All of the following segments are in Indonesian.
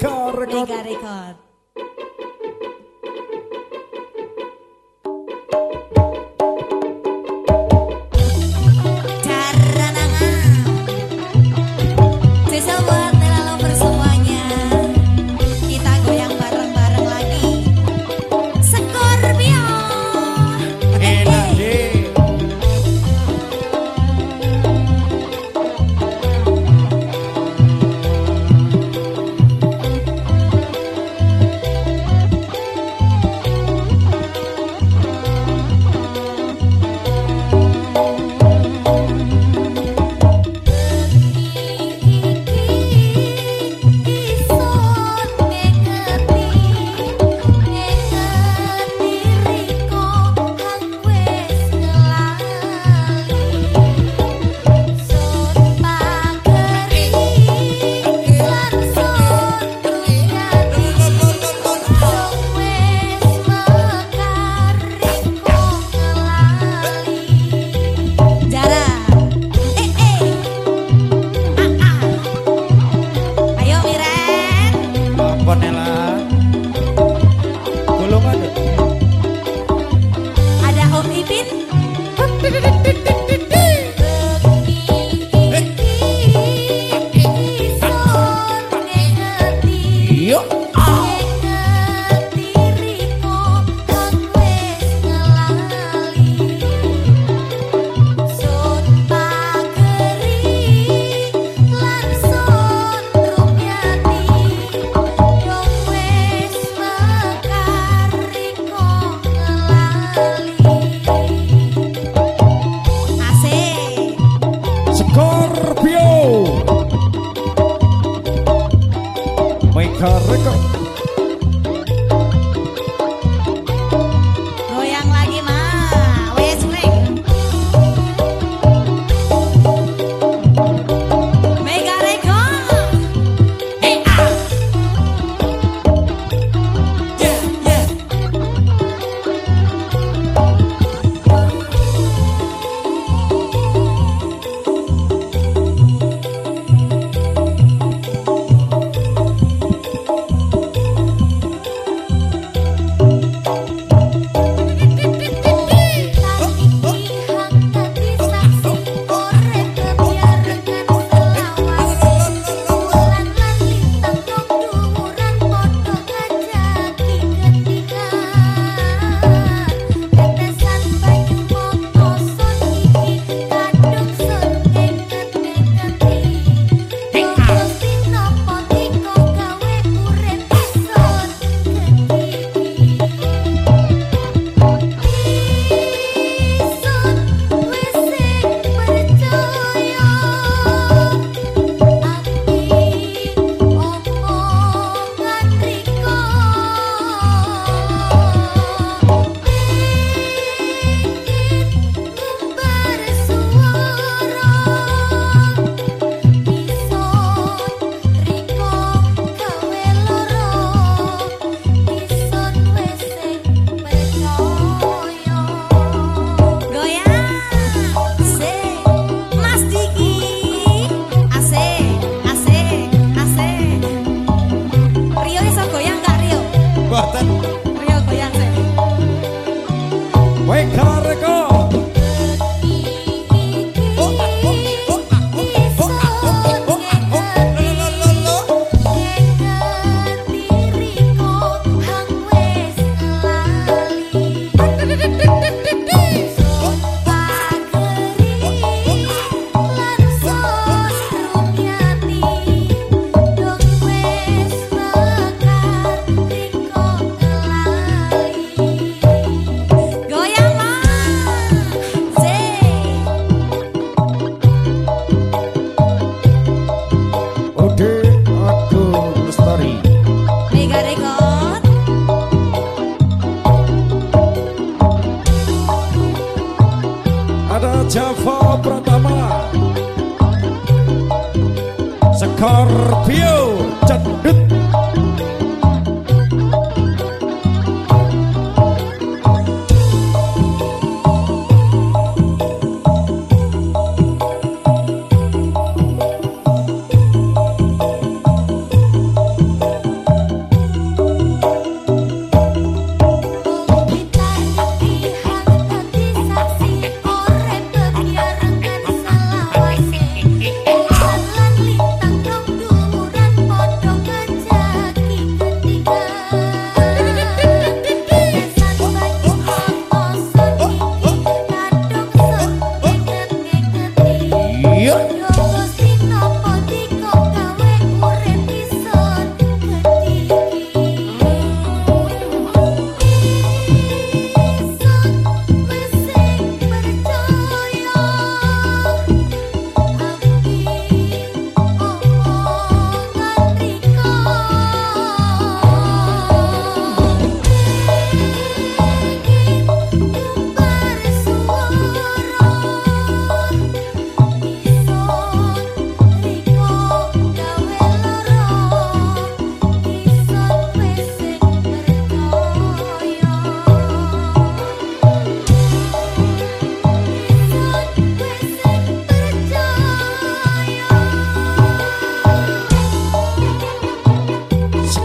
Record. Mega Record. Vatan Java Pratama. Scorpio Cendut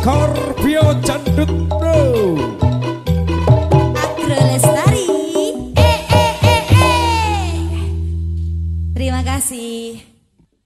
Scorpio Candutno